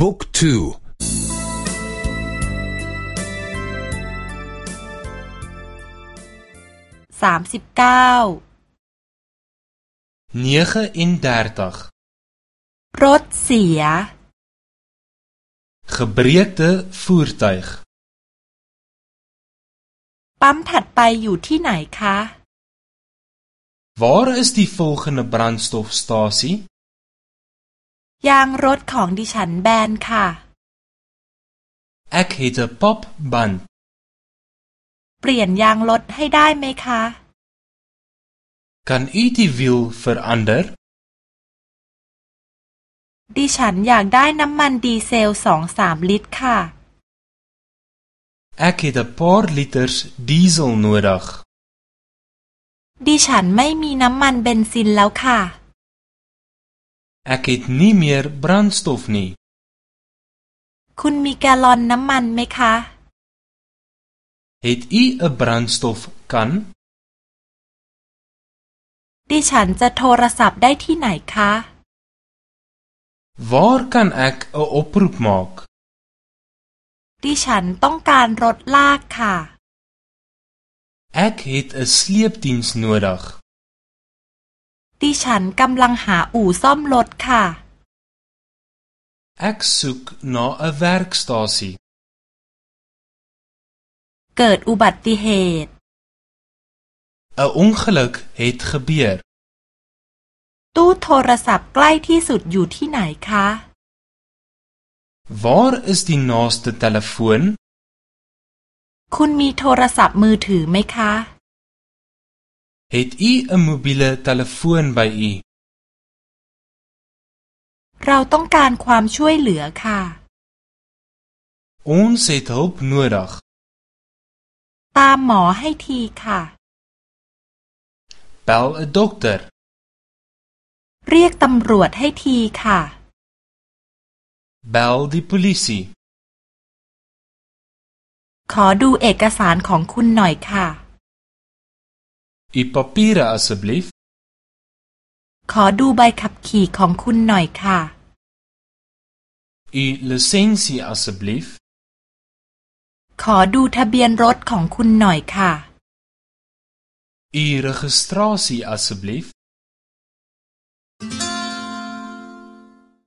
บุ๊กทูสามสิบเก้า39รถเสีย gebreekte voertuig ปั๊มถัดไปอยู่ที่ไหนคะ Waar is die volgende brandstofstasie ยางรถของดิฉันแบนค่ะ Ek het 'n popband เปลี่ยนยางรถให้ได้ไหมคะ Kan u die wiel verander ดิฉันอยากได้น้ำมันดีเซลสองสามลิตรค่ะ Ek het 'n paar liters diesel nodig ดิฉันไม่มีน้ำมันเบนซินแล้วค่ะ Ek het nie meer brandstof nie คุณมีแกลลอนน้ำมันไหมคะ Het u 'n brandstofkan ดิฉันจะโทรศัพท์ได้ที่ไหนคะ Waar kan ek 'n oproep maak ดิฉันต้องการรถลากค่ะ Ek het 'n sleepdiens nodig ดิฉันกำลังหาอู่ซ่อมรถค่ะ Ek soek na 'n werkstasie เกิดอุบัติเหตุ 'n ongeluk het gebeur ตู้โทรศัพท์ใกล้ที่สุดอยู่ที่ไหนคะ Waar is die naaste telefoon คุณมีโทรศัพท์มือถือไหมคะ Het u 'n mobiele telefoon by u เราต้องการความช่วยเหลือค่ะ Ons het hulp nodig ตามหมอให้ทีค่ะ Bel 'n dokter เรียกตำรวจให้ทีค่ะ Bel die polisie ขอดูเอกสารของคุณหน่อยค่ะ U papiere asseblief ขอดูใบขับขี่ของคุณหน่อยค่ะ U lisensie asseblief ขอดูทะเบียนรถของคุณหน่อยค่ะ U registrasie asseblief